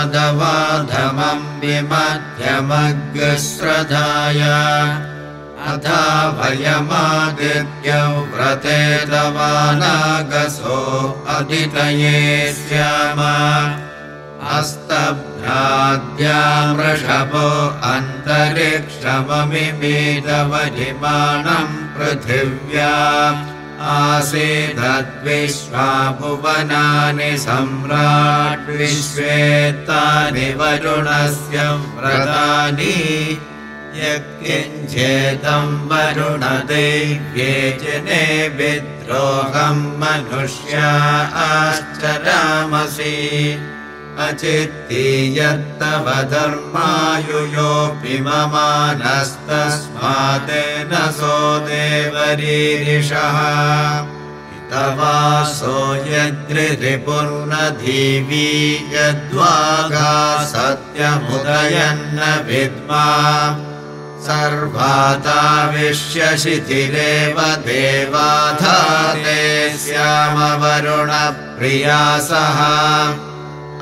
शमस्मदवाधमम् विमध्यमग्रश्रधाय अथा भयमादित्यौ व्रते दवानागसो अदितये स्याम अस्तभ्राद्यामृषभो अन्तरिक्षममिवेदवधिमानम् पृथिव्या आसीदद्विश्वा भुवनानि सम्राट् विश्वेत्तानि वरुणस्य व्रतानि यत्किञ्चेदम् वरुणदैव्ये जने विद्रोहम् मनुष्या आश्चरामसि। अचित्ति यत्तव धर्मायुयोऽपि ममानस्तस्मादेन सो देवरीरिषः। तवासो यद्रिपुर्नधीवी यद्वागा सत्यमुदयन्न विद्मा सर्वाताविश्यशिथिरेव देवाधारे श्यामवरुणप्रियासः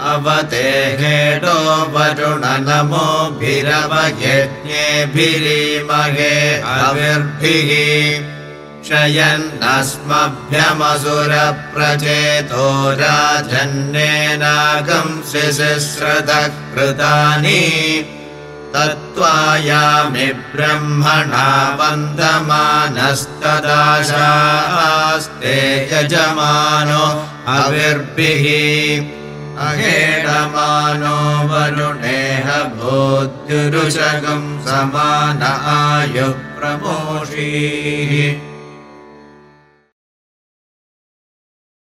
अवते हेडो वरुण नमोभिरवयज्ञेभिरीमहे हविर्भिः शयन्नस्मभ्यमसुरप्रचेतो राजन्येनागंसि शिश्रतः कृतानि तत्त्वायामि ब्रह्मणा वन्दमानस्तदाशास्ते यजमानो हविर्भिः अहेडमानो वरुणेह भूद्युरुषगम् समान आयुः प्रमोषीः